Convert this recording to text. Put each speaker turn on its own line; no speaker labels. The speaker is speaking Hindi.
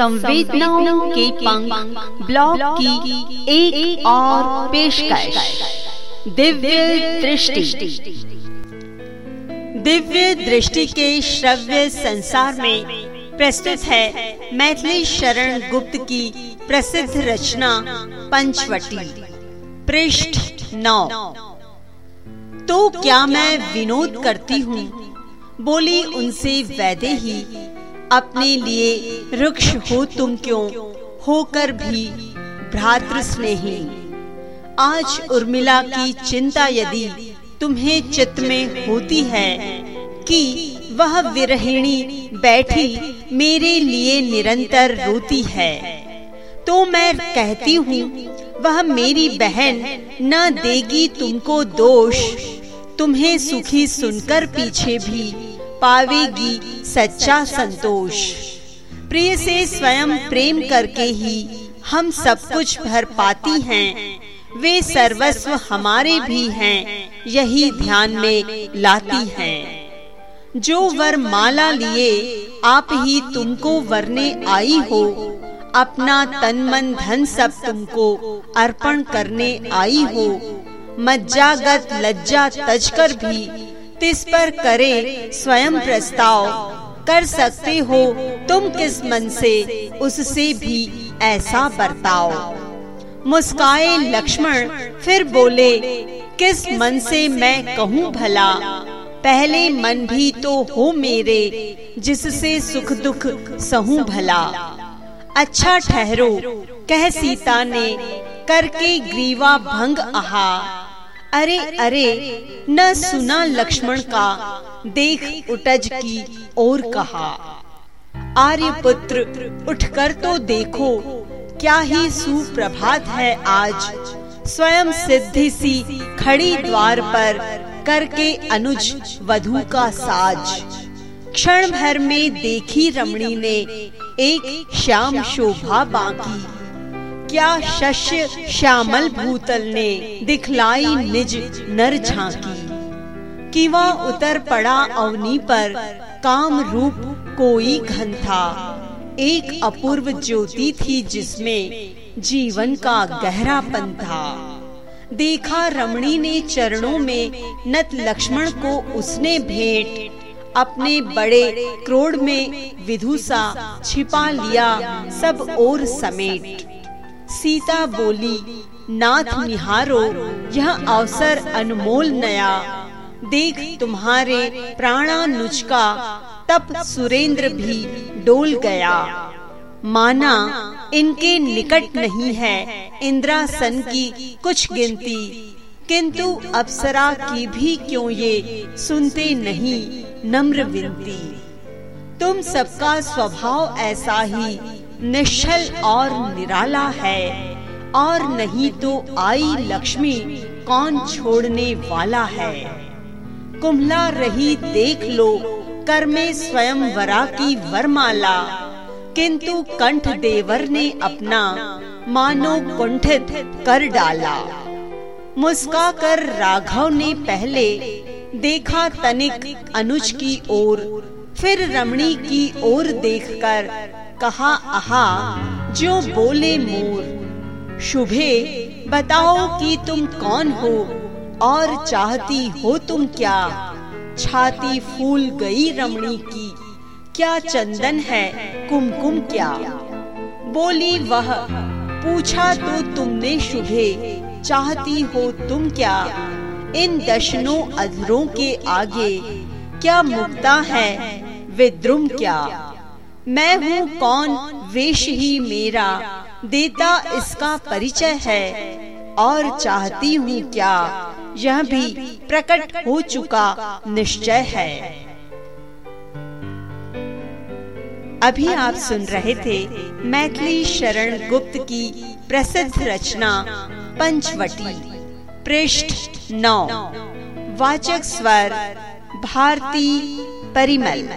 संवेदनाओं के पंख ब्लॉग की एक, एक और पेशकश। दिव्य दृष्टि। दिव्य दृष्टि के श्रव्य संसार में प्रस्तुत है मैथिली शरण गुप्त की प्रसिद्ध रचना पंचवटी। पृष्ठ नौ। तो क्या मैं विनोद करती हूँ? बोली उनसे वैदे ही अपने लिए रुक्ष हो तुम क्यों? होकर भी भ्रातृ स्नेही आज उर्मिला की चिंता यदि तुम्हें चित्त में होती है कि वह विरहिणी बैठी मेरे लिए निरंतर रोती है तो मैं कहती हूँ, वह मेरी बहन न देगी तुमको दोष। तुम्हें सुखी सुनकर पीछे भी पावेगी सच्चा संतोष। प्रिय से स्वयं प्रेम करके ही हम सब कुछ भर पाती हैं। वे सर्वस्व हमारे भी हैं, यही ध्यान में लाती हैं। जो वर माला लिए, आप ही तुमको वरने आई हो। अपना तन मन धन सब तुमको अर्पण करने आई हो। मज्जागत लज्जा तजकर भी तिस पर करे स्वयं प्रस्ताव? कर सकते हो, तुम किस मन से? उससे भी ऐसा बर्ताव। मुस्काए लक्ष्मण फिर बोले, किस मन से मैं कहूँ भला? पहले मन भी तो हो मेरे, जिससे सुख दुख सहूं भला। अच्छा ठहरो, कह सीता ने, करके ग्रीवा भंग आहा। अरे अरे, न सुना लक्ष्मण का, देख उटज की और कहा। आर्य पुत्र उठकर तो देखो, क्या ही सुप्रभात है आज। स्वयं सिद्धि सी खड़ी द्वार पर करके अनुज वधु का साज। क्षण भर में देखी रमणी ने एक श्याम शोभा बाकी। क्या शस्य श्यामल भूतल ने दिखलाई निज नर झांकी। कि वह उतर पड़ा अवनी पर काम रूप कोई घन था। एक अपूर्व ज्योति थी जिसमें जीवन का गहरापन था। देखा रमणी ने चरणों में नत लक्ष्मण को उसने भेंट, अपने बड़े क्रोड़ में विधुसा छिपा लिया सब और समेट। सीता बोली, नाथ निहारो, यह अवसर अनमोल नया। देख तुम्हारे प्राणानुज का तप सुरेंद्र भी डोल गया। माना इनके निकट नहीं है इंद्रासन की कुछ गिनती। किंतु अप्सरा की भी क्यों ये सुनते नहीं नम्र विनती। तुम सबका स्वभाव ऐसा ही निश्चल और निराला है। और नहीं तो आई लक्ष्मी कौन छोड़ने वाला है। कुमला रही देख लो कर में स्वयं वरा की वरमाला। किंतु कंठ देवर ने अपना मानो कुंठित कर डाला। मुस्का कर राघव ने पहले देखा तनिक अनुज की ओर, फिर रमणी की ओर देखकर कहा, आहा, जो बोले मोर। शुभे, बताओ कि तुम कौन हो? और चाहती हो तुम क्या? छाती फूल गई रमणी की। क्या चंदन है, कुमकुम क्या? बोली वह, पूछा तो तुमने शुभे, चाहती हो तुम क्या? इन दशनों अधरों के आगे, क्या मुक्ता है, विद्रुम क्या? मैं हूँ कौन? वेश ही मेरा। देता इसका परिचय है। और चाहती हूँ क्या? यह भी प्रकट हो चुका निश्चय है। अभी आप सुन रहे थे मैथिली शरण गुप्त की प्रसिद्ध रचना, पंचवटी, पृष्ठ नौ। वाचक स्वर, भारती परिमल।